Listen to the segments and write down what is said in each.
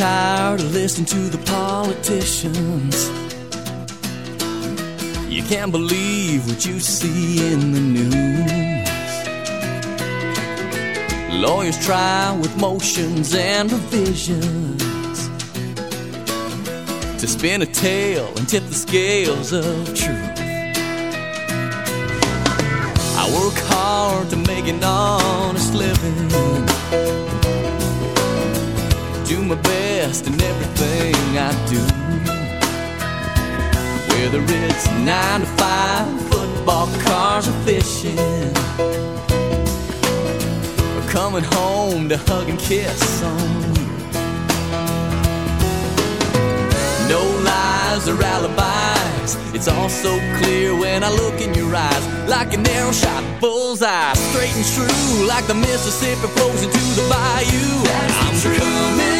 Tired of listening to the politicians. You can't believe what you see in the news. Lawyers try with motions and revisions to spin a tale and tip the scales of truth. I work hard to make an honest living do my best in everything I do. Whether it's nine to five, football, cars, or fishing, or coming home to hug and kiss on you. No lies or alibis. It's all so clear when I look in your eyes, like an arrow shot bullseye, straight and true, like the Mississippi flows into the bayou. That's I'm coming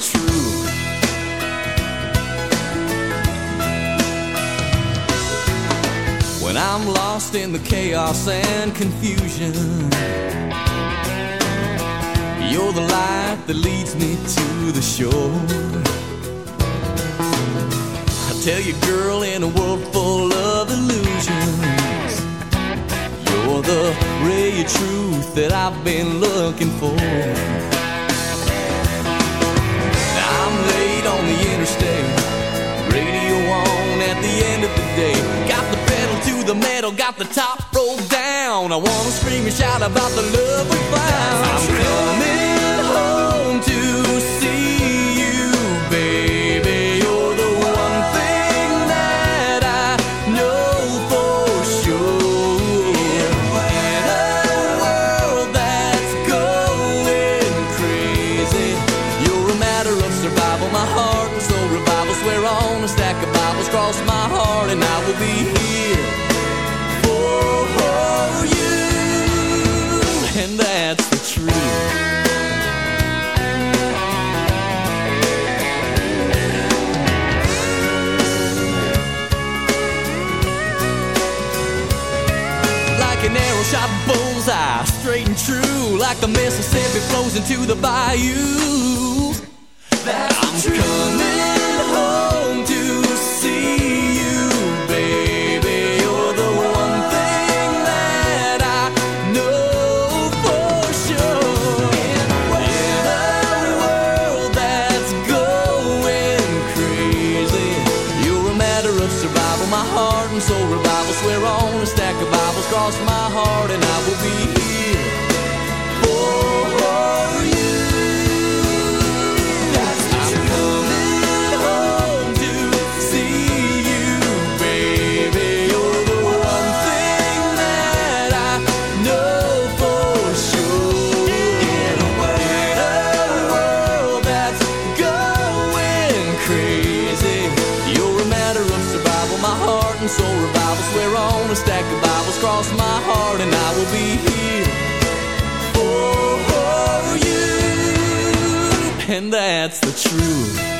I'm lost in the chaos and confusion. You're the light that leads me to the shore. I tell you, girl, in a world full of illusions, you're the ray of truth that I've been looking for. I'm late on the interstate, radio on at the end of the day. Got the the metal, got the top rolled down. I wanna scream and shout about the love we found. I'm coming home to see like the Mississippi flows into the bayou. That's I'm coming And that's the truth.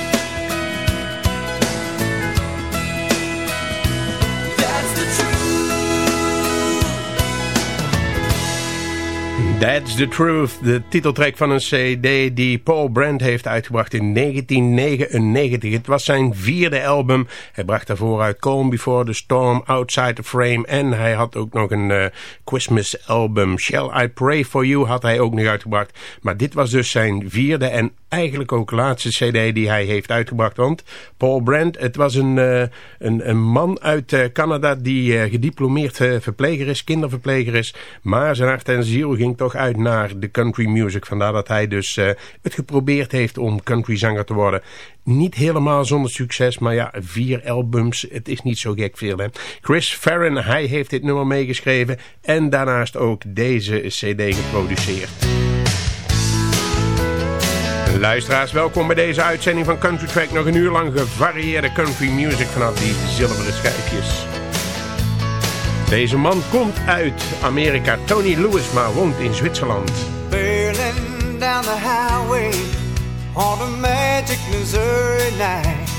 That's the truth. De titeltrack van een cd die Paul Brand heeft uitgebracht in 1999. Het was zijn vierde album. Hij bracht daarvoor uit Calm Before the Storm, Outside the Frame... en hij had ook nog een uh, Christmas album. Shall I Pray For You had hij ook nog uitgebracht. Maar dit was dus zijn vierde en eigenlijk ook laatste cd die hij heeft uitgebracht. Want Paul Brand, het was een, uh, een, een, man uit uh, Canada die gediplomeerd verpleger is, kinderverpleger is. Maar zijn hart en ziel ging toch uit naar de country music. Vandaar dat hij dus het geprobeerd heeft om countryzanger te worden. Niet helemaal zonder succes, maar ja, vier albums, het is niet zo gek veel. Hè? Chris Farron, hij heeft dit nummer meegeschreven en daarnaast ook deze cd geproduceerd. Luisteraars, welkom bij deze uitzending van Country Track. Nog een uur lang gevarieerde country music vanaf die zilveren schijfjes. Deze man komt uit Amerika, Tony Lewis, maar woont in Zwitserland. Barreling down the highway on a magic Missouri night.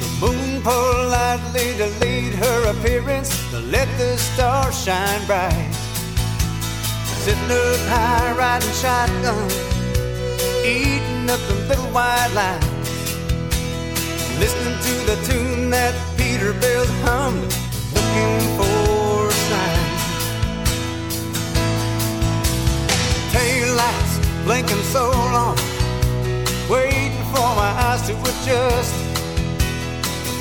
The moon politely delayed her appearance to let the stars shine bright. Sitting up high, riding shotgun eating up the little white lines, listening to the tune that Peterbilt hummed, looking for a sign. Tail lights blinking so long, waiting for my eyes to adjust.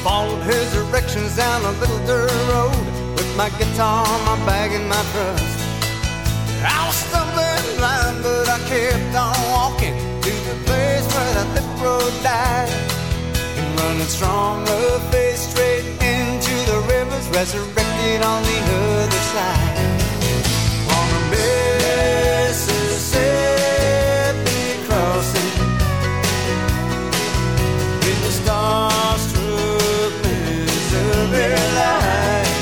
Followed his directions down a little dirt road with my guitar, my bag, and my trust. I was stumbling blind, but I kept on walking to the place where that lip road died. And running strong, the resurrected on the other side. On a Mississippi crossing, in the starstruck Missouri light.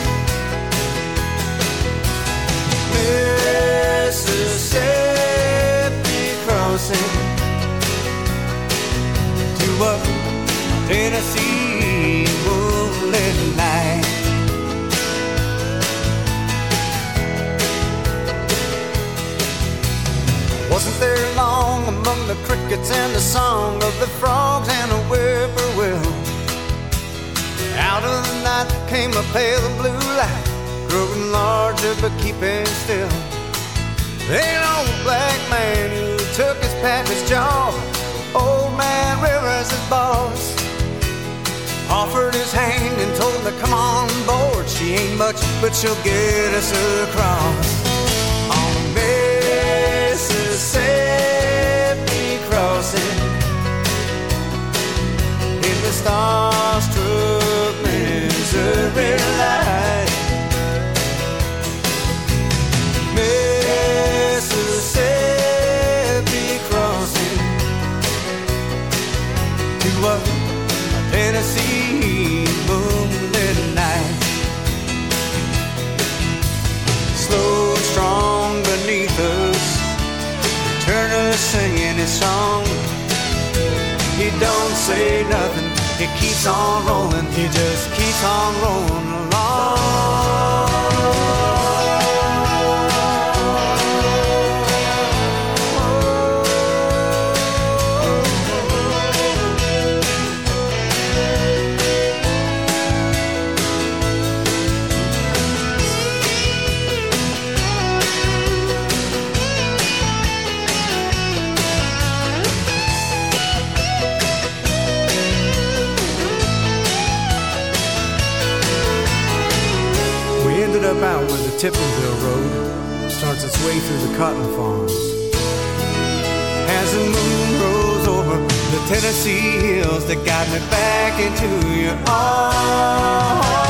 Mississippi crossing to a Tennessee there long among the crickets and the song of the frogs and a whippoorwill? Out of the night came a pale blue light, growing larger but keeping still. An old black man who took his pappy's job Old man Rivers' his boss offered his hand and told her, come on board. She ain't much, but she'll get us across. Mississippi crossing. In the starstruck say nothing, he keeps on rolling, he just keeps on rolling Tiptonville Road starts its way through the cotton farms. As the moon rose over the Tennessee hills that got me back into your arms.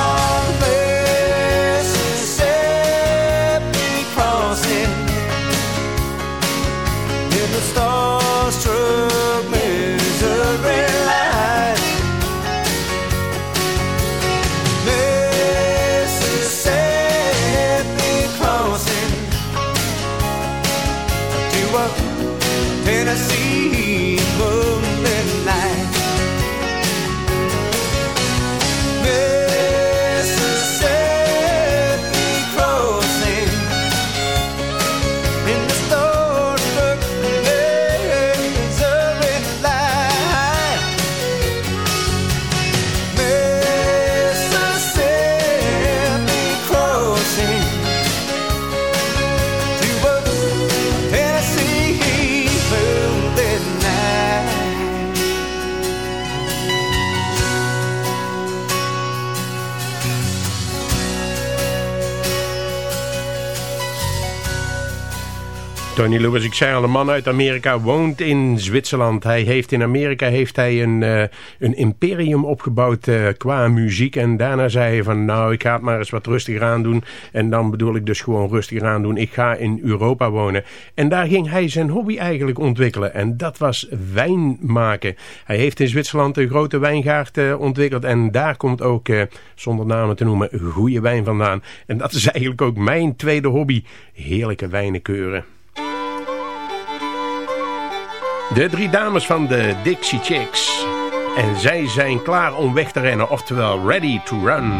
Tony Lewis, ik zei al, een man uit Amerika woont in Zwitserland. Hij heeft in Amerika heeft hij een, uh, een imperium opgebouwd uh, qua muziek. En daarna zei hij van nou, ik ga het maar eens wat rustiger aan doen. En dan bedoel ik dus gewoon rustiger aan doen. Ik ga in Europa wonen. En daar ging hij zijn hobby eigenlijk ontwikkelen. En dat was wijn maken. Hij heeft in Zwitserland een grote wijngaard uh, ontwikkeld. En daar komt ook, zonder namen te noemen, goede wijn vandaan. En dat is eigenlijk ook mijn tweede hobby. Heerlijke wijnen keuren. De drie dames van de Dixie Chicks. En zij zijn klaar om weg te rennen, oftewel ready to run.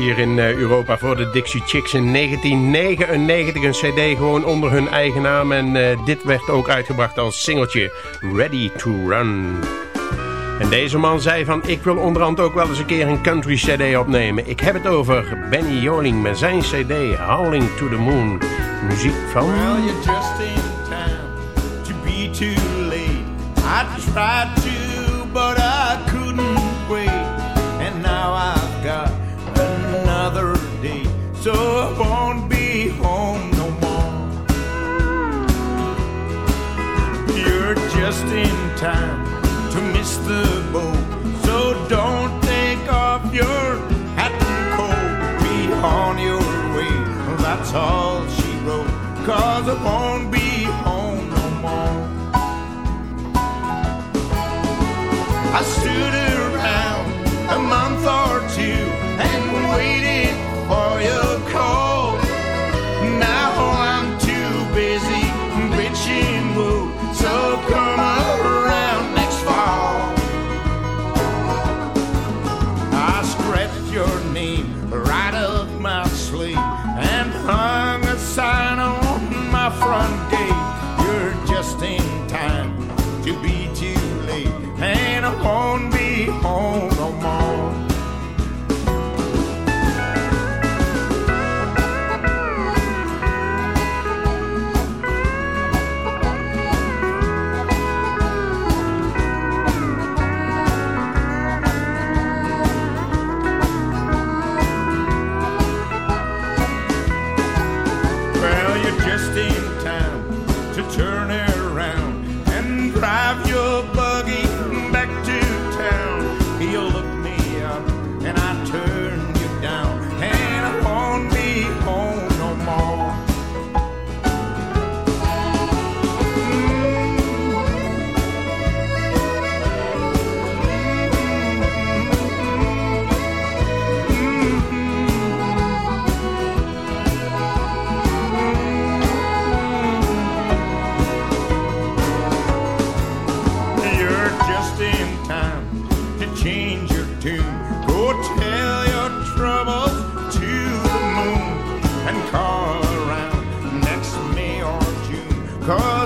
Hier in eh, Europa voor de Dixie Chicks in 1999. Een cd gewoon onder hun eigen naam. En uh, dit werd ook uitgebracht als singeltje Ready to Run. En deze man zei van ik wil onderhand ook wel eens een keer een country cd opnemen. Ik heb het over Benny Joling met zijn cd Howling to the Moon. Muziek van... Well, you're just in time to be too late. I tried to, but so I won't be home no more. You're just in time to miss the boat, so don't take off your hat and coat. Be on your way, that's all she wrote, cause I won't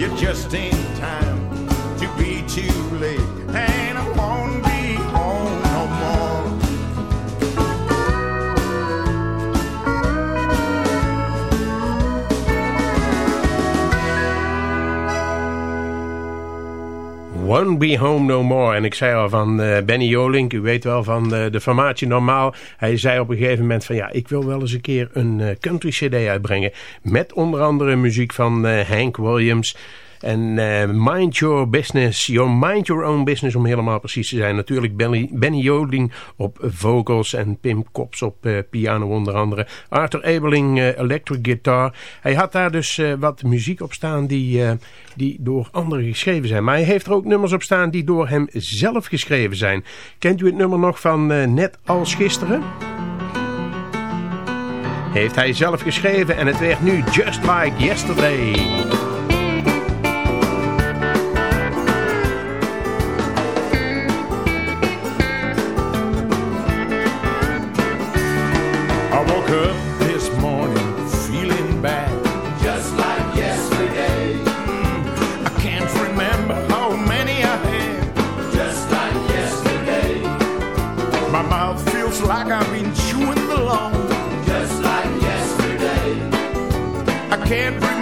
You're just in time to be too late. Won't Be Home No More. En ik zei al van eh, Benny Jolink, u weet wel van eh, de formatie Normaal. Hij zei op een gegeven moment van ja, ik wil wel eens een keer een eh, country cd uitbrengen. Met onder andere muziek van Hank Williams. En eh, Mind Your Business, Your Mind Your Own Business om helemaal precies te zijn. Natuurlijk Benny, Benny op vocals en Pim Kops op eh, piano onder andere. Arthur Ebeling eh, electric guitar. Hij had daar dus wat muziek op staan die, die door anderen geschreven zijn. Maar hij heeft er ook nummers op staan die door hem zelf geschreven zijn. Kent u het nummer nog van Net als gisteren? Heeft hij zelf geschreven en het werd nu Just Like Yesterday. My mouth feels like I've been chewing the law. just like yesterday, I can't remember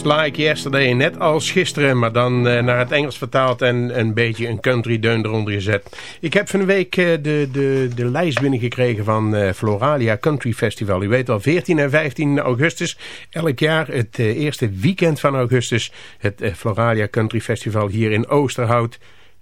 Just Like Yesterday, net als gisteren, maar dan uh, naar het Engels vertaald en een beetje een country deun eronder gezet. Ik heb van de week uh, de, de, de lijst binnengekregen van uh, Floralia Country Festival. U weet wel, 14 en 15 augustus, elk jaar het eerste weekend van augustus, het Floralia Country Festival hier in Oosterhout,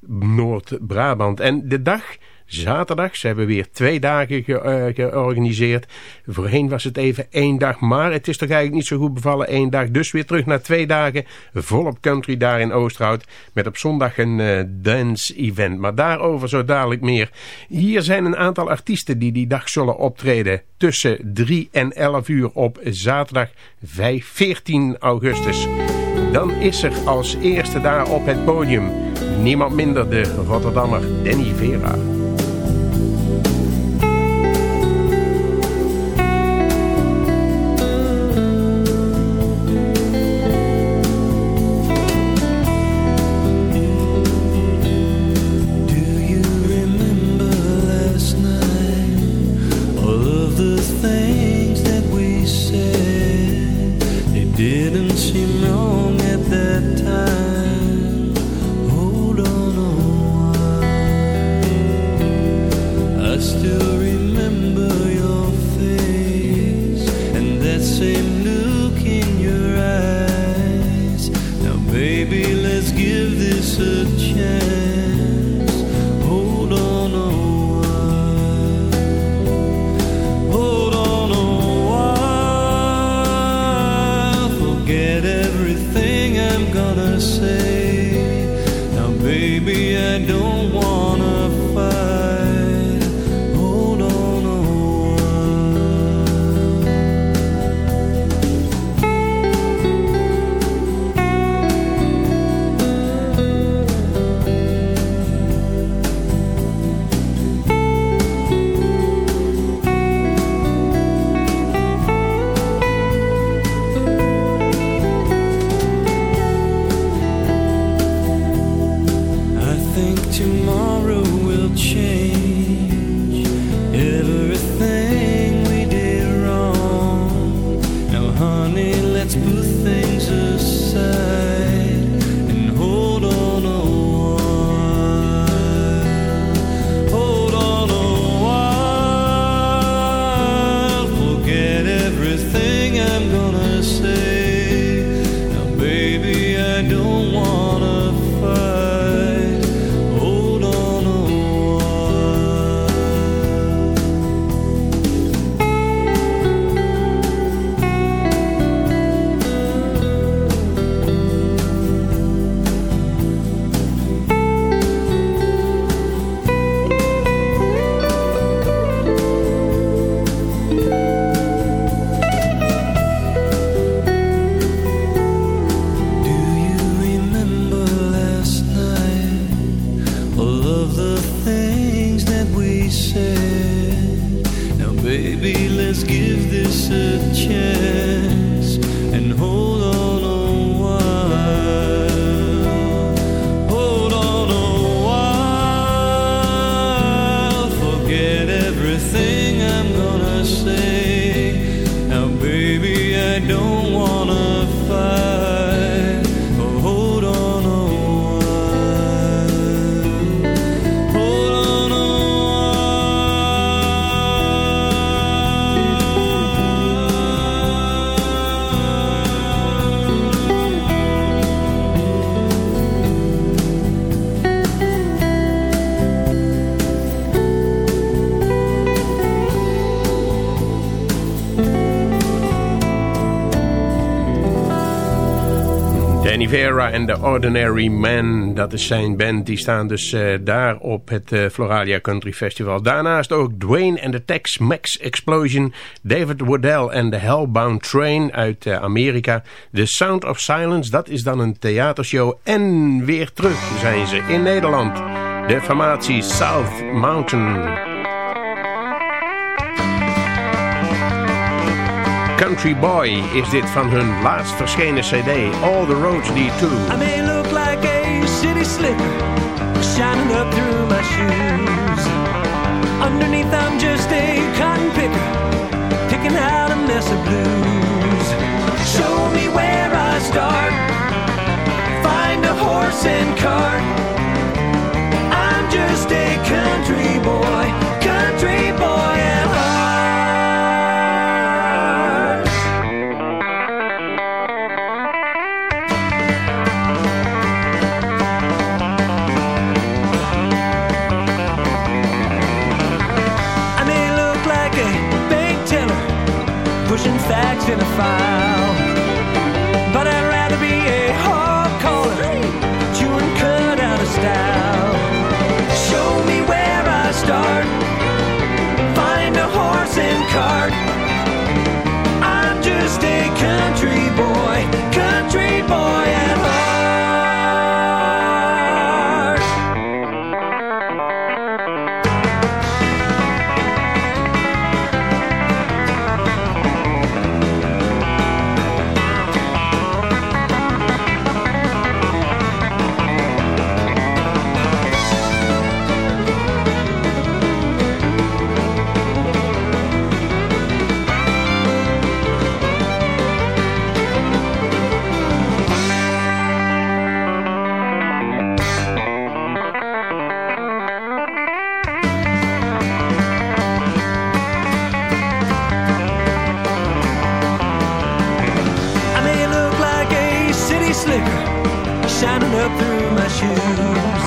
Noord-Brabant. En de dag zaterdag. Ze hebben weer twee dagen ge uh, georganiseerd. Voorheen was het even één dag, maar het is toch eigenlijk niet zo goed bevallen één dag. Dus weer terug naar twee dagen volop country daar in Oosterhout. Met op zondag een uh, dance event. Maar daarover zo dadelijk meer. Hier zijn een aantal artiesten die die dag zullen optreden. Tussen 3 en 11 uur op zaterdag 5, 14 augustus. Dan is er als eerste daar op het podium niemand minder de Rotterdammer Danny Vera. don't want Vera en The Ordinary Man, dat is zijn band. Die staan dus uh, daar op het uh, Floralia Country Festival. Daarnaast ook Dwayne and the Tex-Mex Explosion, David Waddell en The Hellbound Train uit uh, Amerika. The Sound of Silence, dat is dan een theatershow. En weer terug zijn ze in Nederland. De formatie South Mountain. Country Boy is dit van hun laatst verschenen cd, All the Roads Lead To. I may look like a city slicker, shining up through my shoes. Underneath I'm just a cotton picker, picking out a mess of blues. Show me where I start, find a horse and cart. I'm just a country boy, country boy. Shining up through my shoes.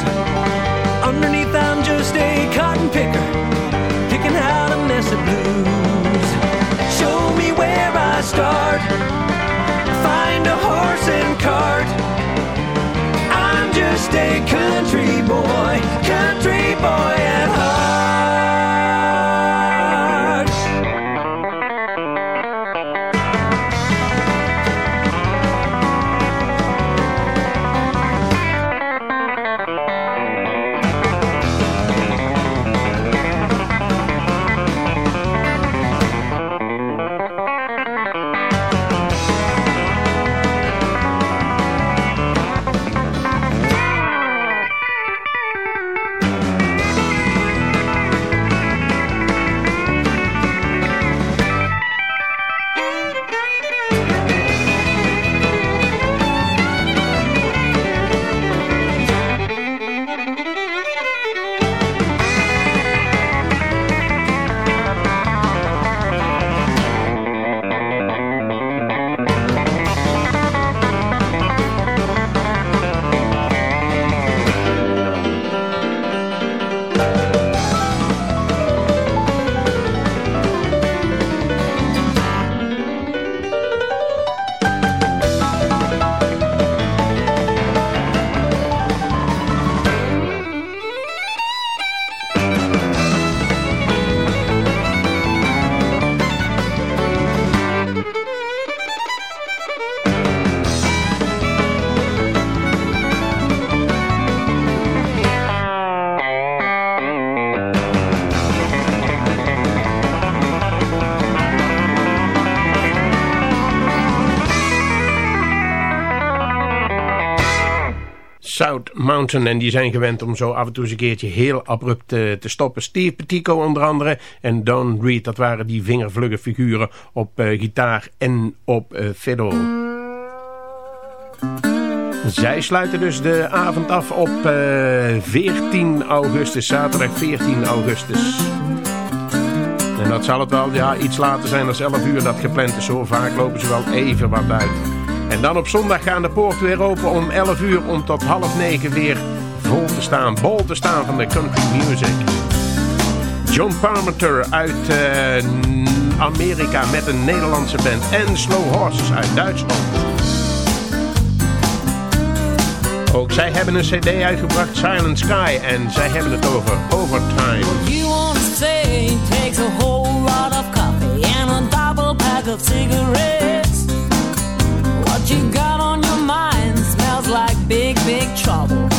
South Mountain. En die zijn gewend om zo af en toe een keertje heel abrupt eh, te stoppen. Steve Petico onder andere en Don Reed. Dat waren die vingervlugge figuren op eh, gitaar en op uh, fiddle. Zij sluiten dus de avond af op 14 augustus, zaterdag 14 augustus. En dat zal het wel ja, iets later zijn dan 11 uur dat gepland is. Zo vaak lopen ze wel even wat uit. En dan op zondag gaan de poorten weer open om 11 uur om tot half 9 weer vol te staan, bol te staan van de country music. John Parmenter uit uh, Amerika met een Nederlandse band en Slow Horses uit Duitsland. Ook zij hebben een cd uitgebracht, Silent Sky, en zij hebben het over Overtime. What you want say takes a whole lot of coffee and a double pack of cigarettes. Big, big trouble.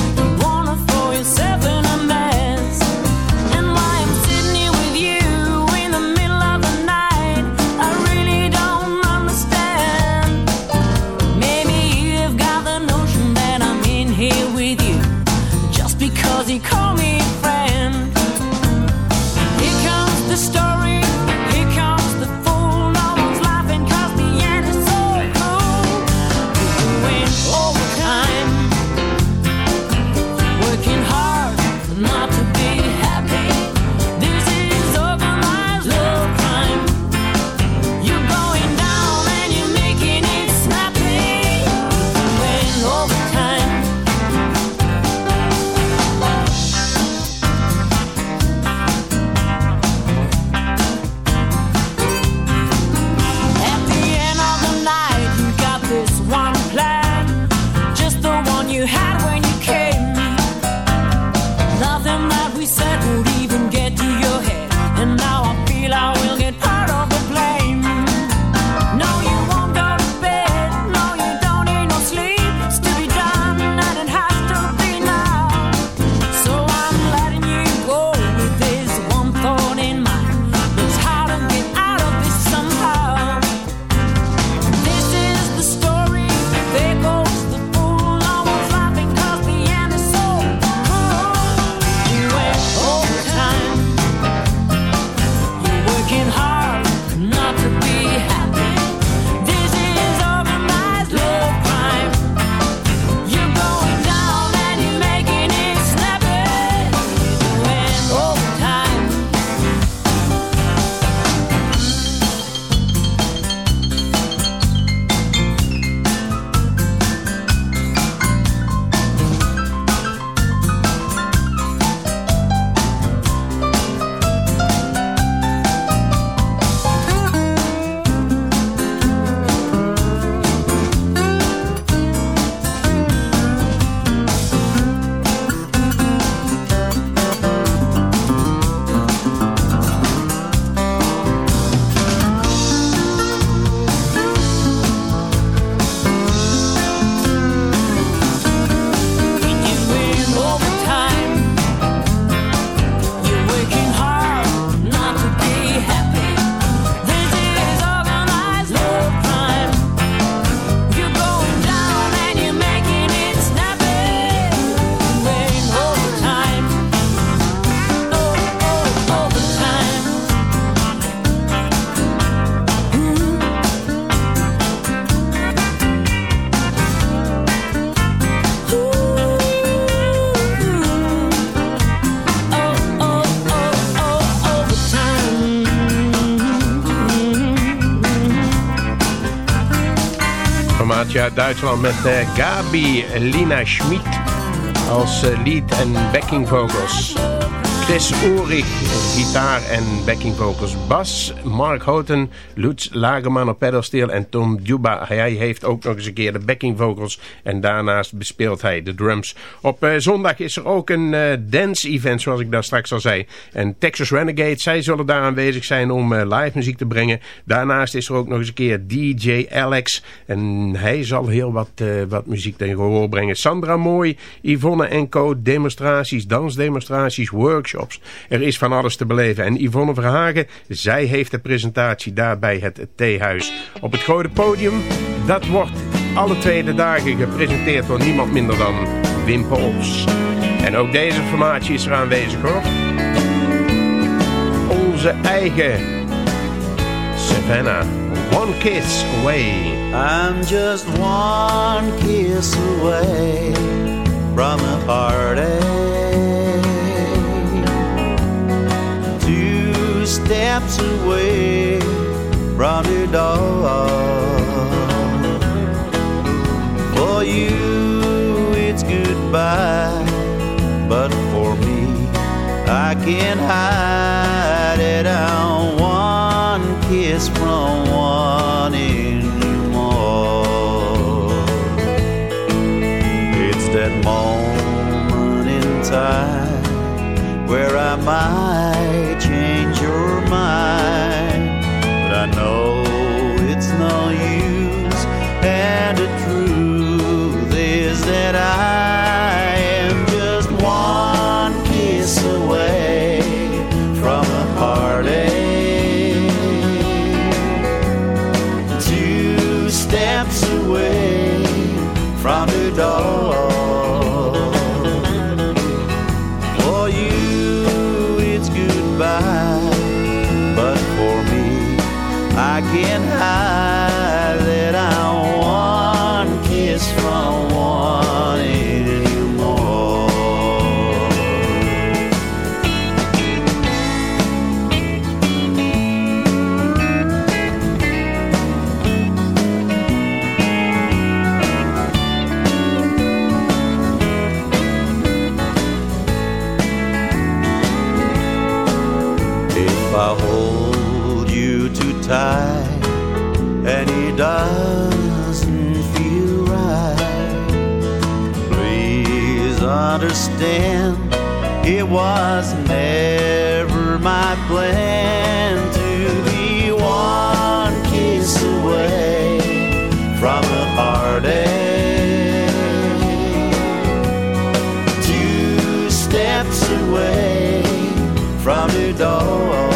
Duitsland met uh, Gabi Lina Schmid als uh, lead en backing vocals. Chris Ulrich, gitaar en backing vocals. Bas, Mark Houghton, Lutz Lagerman op pedalsteel en Tom Duba. Hij heeft ook nog eens een keer de backing vocals en daarnaast bespeelt hij de drums. Op uh, zondag is er ook een uh, dance event zoals ik daar straks al zei. En Texas Renegade, zij zullen daar aanwezig zijn om uh, live muziek te brengen. Daarnaast is er ook nog eens een keer DJ Alex en hij zal heel wat, wat muziek ten gehoor brengen. Sandra Mooi, Yvonne en Co, demonstraties, dansdemonstraties, er is van alles te beleven. En Yvonne Verhagen, zij heeft de presentatie daar bij het theehuis. Op het grote podium, dat wordt alle tweede dagen gepresenteerd door niemand minder dan Wim Pols. En ook deze formatie is er aanwezig hoor. Onze eigen Savannah. One kiss away. I'm just one kiss away from a heartache. Steps away from your door. For you, it's goodbye, but for me, I can't hide it was never my plan to be one kiss away from a heartache, two steps away from the door.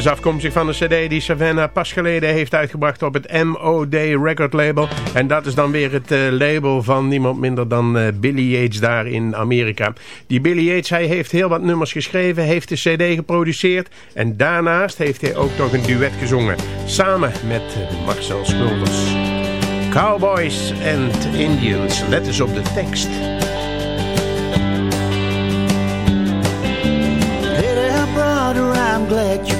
Is afkomstig van een cd die Savannah pas geleden heeft uitgebracht op het MOD record label. En dat is dan weer het eh, label van niemand minder dan eh, Billy Yates daar in Amerika. Die Billy Yates, hij heeft heel wat nummers geschreven, heeft de cd geproduceerd. En daarnaast heeft hij ook nog een duet gezongen. Samen met eh, Marcel Smulders. Cowboys and Indians, let eens op de tekst. Glad you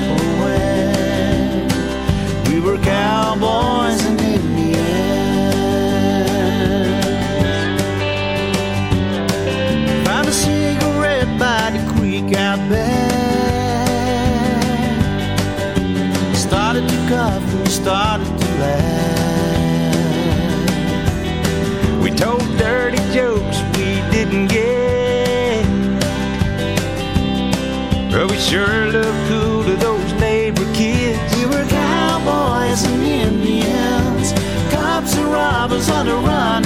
sure looked cool to those neighbor kids. We were cowboys and Indians, cops and robbers on the run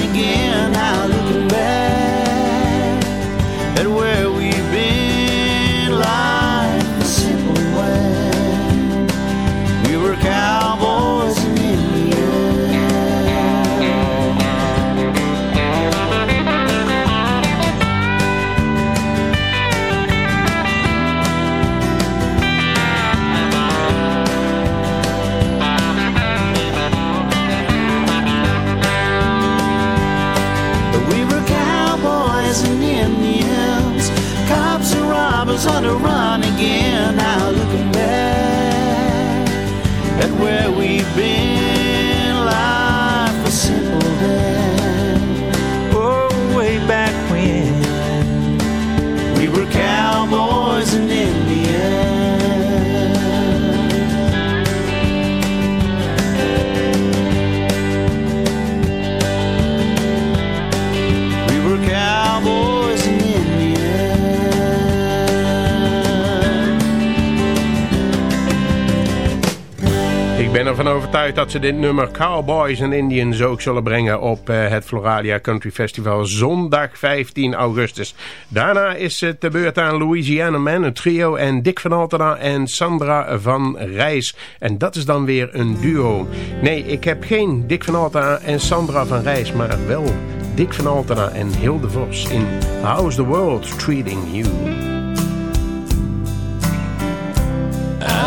ben ervan overtuigd dat ze dit nummer Cowboys and Indians ook zullen brengen op eh, het Floralia Country Festival zondag 15 augustus. Daarna is het de beurt aan Louisiana Man, een trio en Dick van Altena en Sandra van Rijs. En dat is dan weer een duo. Nee, ik heb geen Dick van Altena en Sandra van Rijs, maar wel Dick van Altena en Hilde Vos in How's the World Treating You.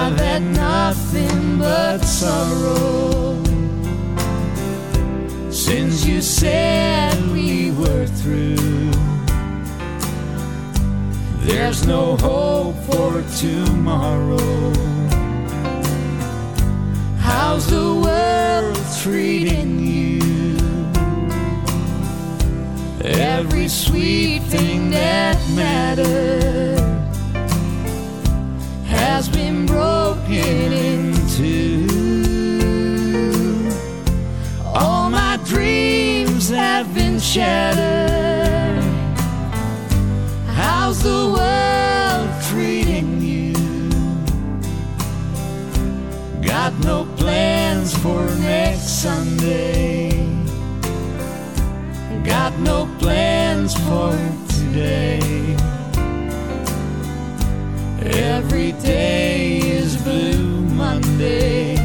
I've had nothing but sorrow since you said we were through. There's no hope for tomorrow. How's the world treating you? Every sweet thing that mattered has been broken into. All my dreams have been shattered. How's the world treating you? Got no plans for next Sunday. Got no plans for today. Every day is Blue Monday.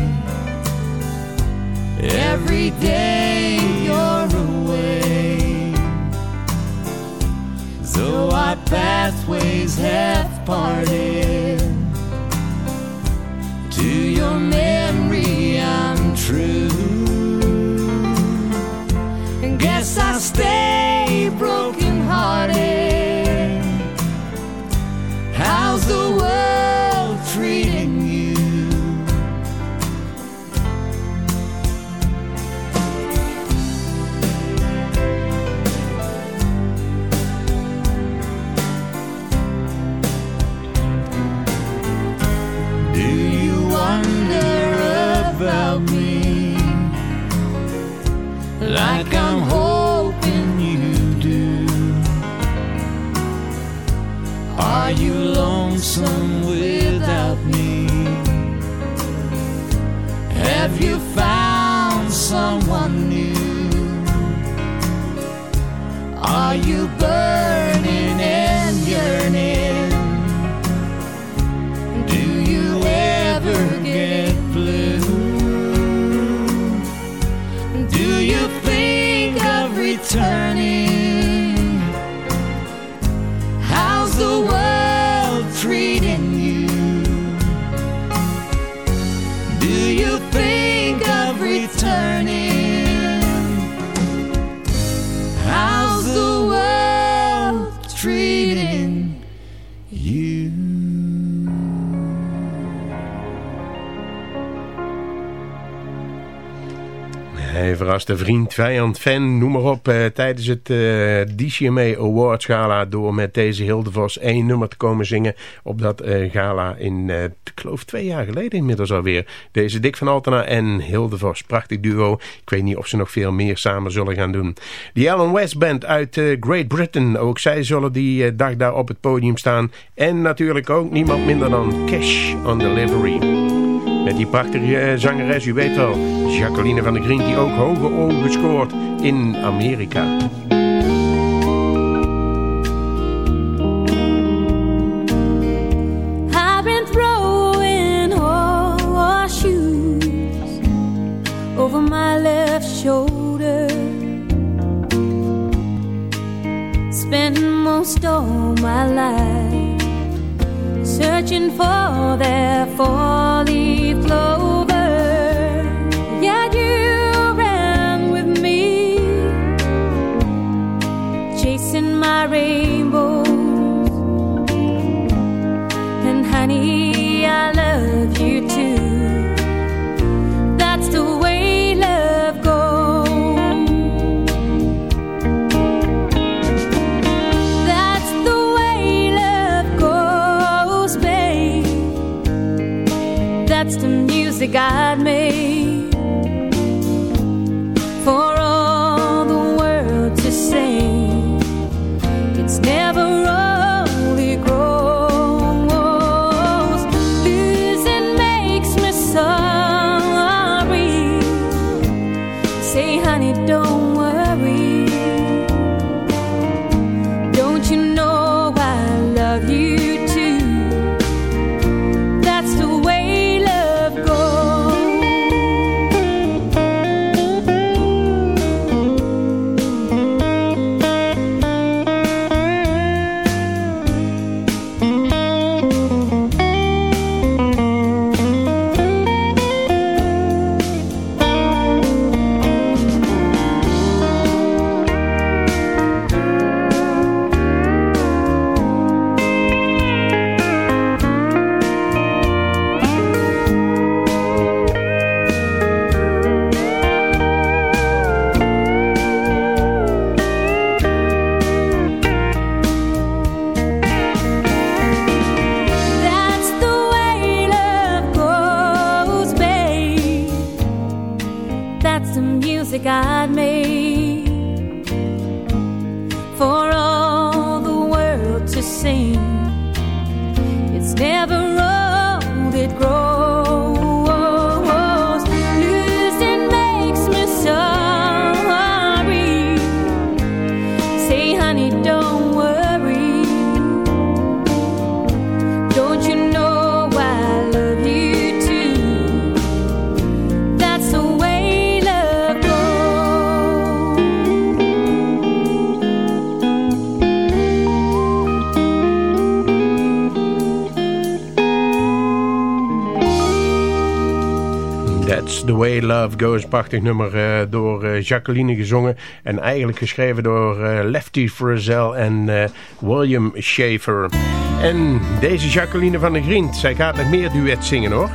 Every day you're away. Though our pathways have parted, to your memory Vriend, vijand, fan, noem maar op eh, tijdens het uh, DCMA Awards Gala door met deze Hildevos één nummer te komen zingen op dat uh, gala in, ik geloof twee jaar geleden inmiddels alweer. Deze Dick van Altena en Hildevos, prachtig duo. Ik weet niet of ze nog veel meer samen zullen gaan doen. De Alan West Band uit Great Britain, ook zij zullen die dag daar op het podium staan. En natuurlijk ook niemand minder dan Cash on Delivery. Die prachtige zangeres, u weet wel, Jacqueline van der Grien, die ook hoge ogen scoort in Amerika. Most all my life searching for their four-leaf guide me. Way love goes. Prachtig nummer eh, door eh, Jacqueline gezongen. En eigenlijk geschreven door eh, Lefty Frizzell en William Schaefer. En deze Jacqueline van der Grient, zij gaat met meer duet zingen hoor.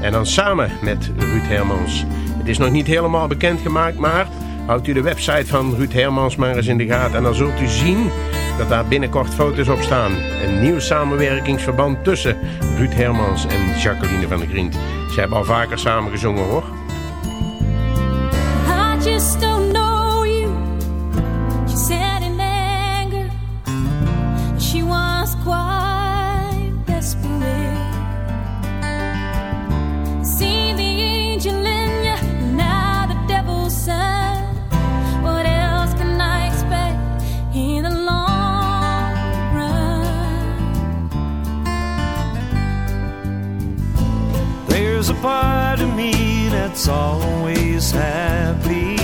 En dan samen met Ruud Hermans. Het is nog niet helemaal bekendgemaakt, maar houdt u de website van Ruud Hermans maar eens in de gaten. En dan zult u zien dat daar binnenkort foto's op staan. Een nieuw samenwerkingsverband tussen Ruud Hermans en Jacqueline van der Grient. Ze hebben al vaker samen gezongen hoor. See the angel in you, now the. What else can I expect in the long run? There's a part of me that's always happy.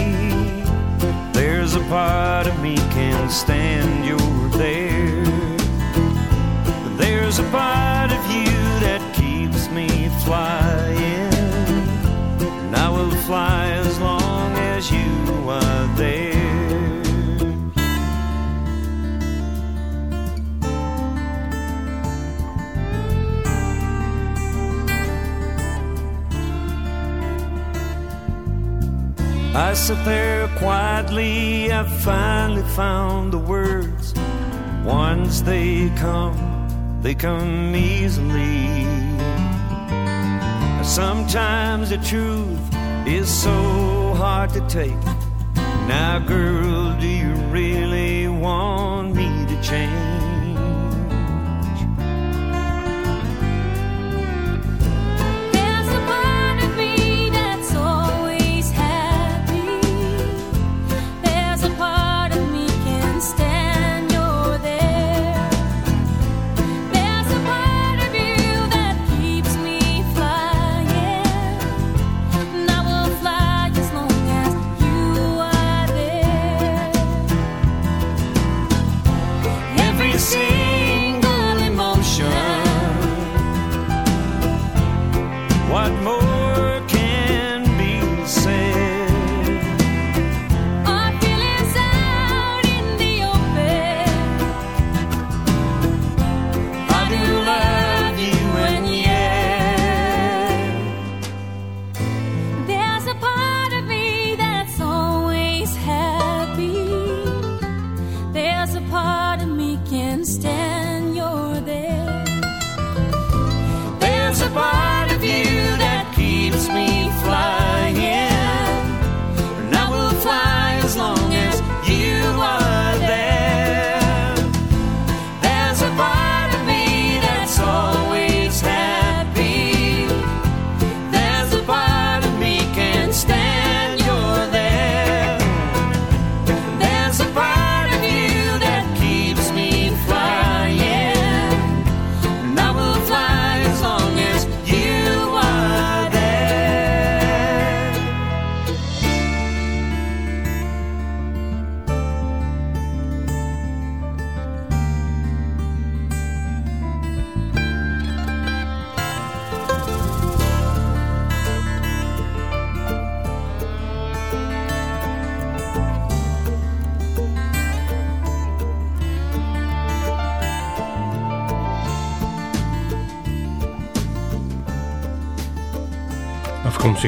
There's a part of me can't stand you're there's a part of you that keeps me flying, and I will fly as long as you are there. I sit there quietly, I finally found the words. Once they come they come easily. Sometimes the truth is so hard to take. Now, girl, do you really want me to change?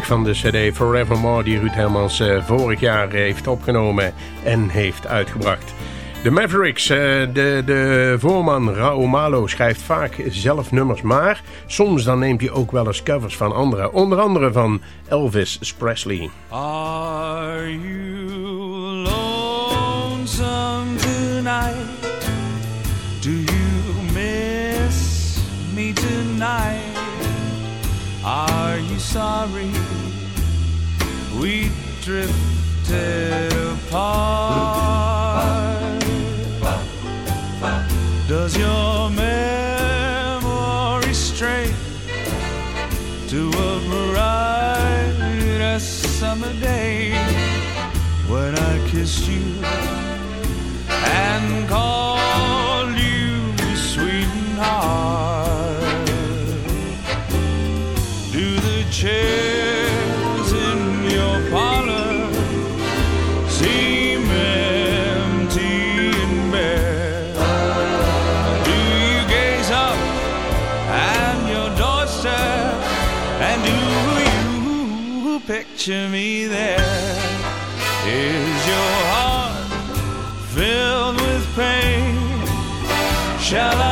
Van de cd Forevermore die Ruud Hermans eh, vorig jaar heeft opgenomen en heeft uitgebracht. De Mavericks, eh, de, de voorman Raoul Malo schrijft vaak zelf nummers, maar soms dan neemt hij ook wel eens covers van anderen. Onder andere van Elvis Presley. Are sorry we drifted apart? Does your memory stray to a bright summer day when I kissed you and called picture me there? Is your heart filled with pain? Shall I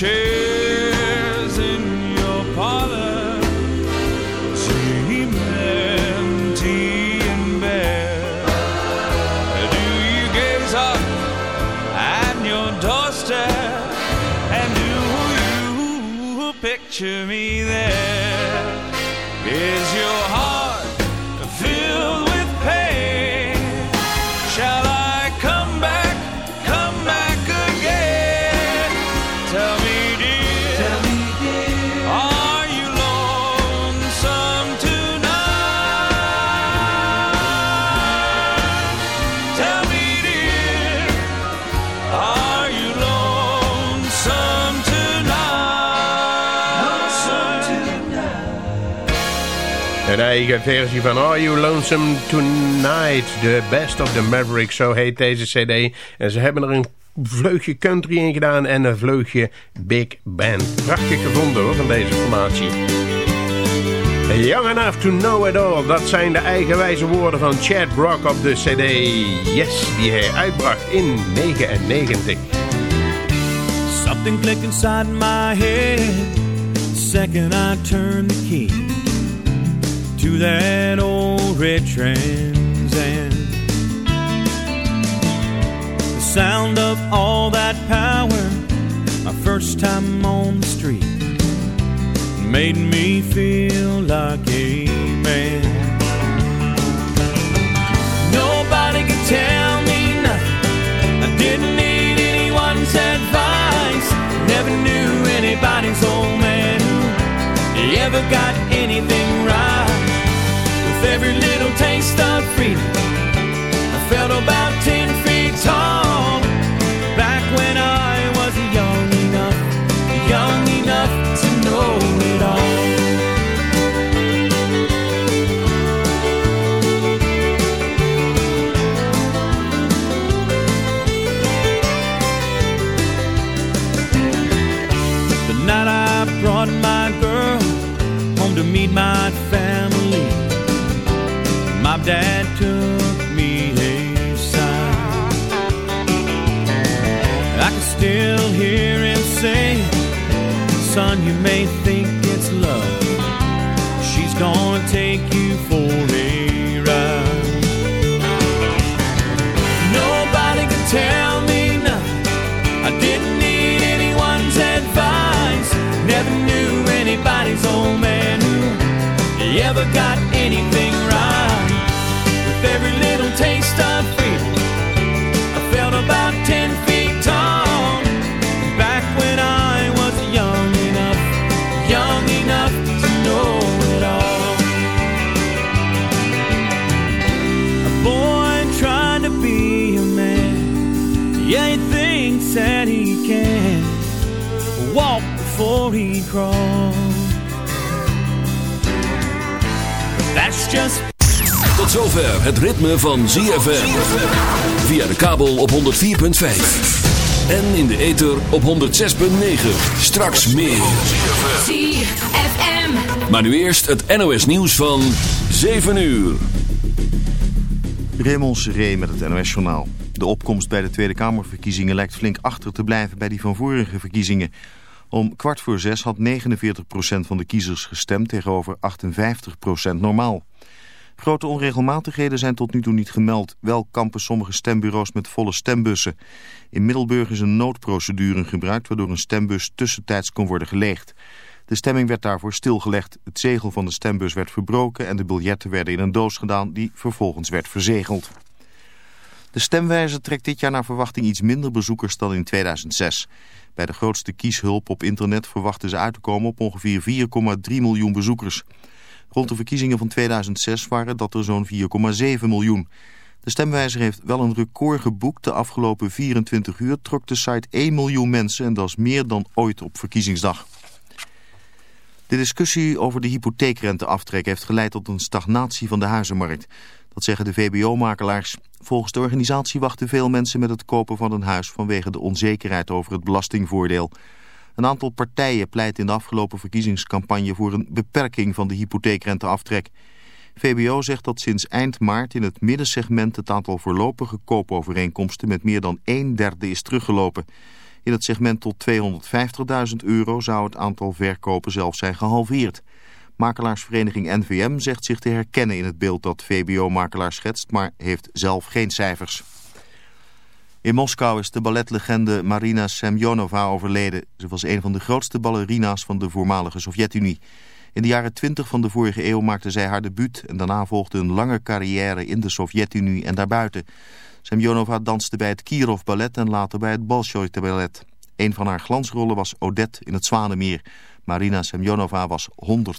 chairs in your parlor seem empty and bare. Do you gaze up at your doorstep and do you picture me? Een eigen versie van Are You Lonesome Tonight? The Best of the Mavericks, zo heet deze cd. En ze hebben er een vleugje country in gedaan en een vleugje big band. Prachtig gevonden hoor, van deze formatie. Young Enough to Know It All, dat zijn de eigenwijze woorden van Chad Brock op de cd Yes, die hij uitbracht in 99. Something clicked inside my head second I turned the key to that old red Trans Am. The sound of all that power, my first time on the street, made me feel like a man. Nobody could tell me nothing. I didn't need anyone's advice. Never knew anybody's old man who ever got anything may think it's love. She's gonna take you for a ride. Nobody can tell me nothing. I didn't need anyone's advice. Never knew anybody's old man who ever got anything That's just Tot zover het ritme van ZFM. Via de kabel op 104.5. En in de ether op 106.9. Straks meer. ZFM. Maar nu eerst het NOS nieuws van 7 uur. Raymond Seré met het NOS-journaal. De opkomst bij de Tweede Kamerverkiezingen lijkt flink achter te blijven bij die van vorige verkiezingen. Om kwart voor zes had 49% van de kiezers gestemd tegenover 58% normaal. Grote onregelmatigheden zijn tot nu toe niet gemeld. Wel kampen sommige stembureaus met volle stembussen. In Middelburg is een noodprocedure gebruikt waardoor een stembus tussentijds kon worden geleegd. De stemming werd daarvoor stilgelegd. Het zegel van de stembus werd verbroken en de biljetten werden in een doos gedaan die vervolgens werd verzegeld. De stemwijzer trekt dit jaar naar verwachting iets minder bezoekers dan in 2006. Bij de grootste kieshulp op internet verwachten ze uit te komen op ongeveer 4,3 miljoen bezoekers. Rond de verkiezingen van 2006 waren dat er zo'n 4,7 miljoen. De stemwijzer heeft wel een record geboekt. De afgelopen 24 uur trok de site 1 miljoen mensen en dat is meer dan ooit op verkiezingsdag. De discussie over de hypotheekrenteaftrek heeft geleid tot een stagnatie van de huizenmarkt. Dat zeggen de VBO-makelaars. Volgens de organisatie wachten veel mensen met het kopen van een huis vanwege de onzekerheid over het belastingvoordeel. Een aantal partijen pleit in de afgelopen verkiezingscampagne voor een beperking van de hypotheekrenteaftrek. VBO zegt dat sinds eind maart in het middensegment het aantal voorlopige koopovereenkomsten met meer dan een derde is teruggelopen. In het segment tot 250.000 euro zou het aantal verkopen zelfs zijn gehalveerd. Makelaarsvereniging NVM zegt zich te herkennen in het beeld dat VBO-makelaar schetst, maar heeft zelf geen cijfers. In Moskou is de balletlegende Marina Semyonova overleden. Ze was een van de grootste ballerina's van de voormalige Sovjet-Unie. In de jaren 20 van de vorige eeuw maakte zij haar debuut... en daarna volgde een lange carrière in de Sovjet-Unie en daarbuiten. Semyonova danste bij het Kirov Ballet en later bij het Bolshoi Ballet. Een van haar glansrollen was Odette in het Zwanenmeer. Marina Semyonova was 100.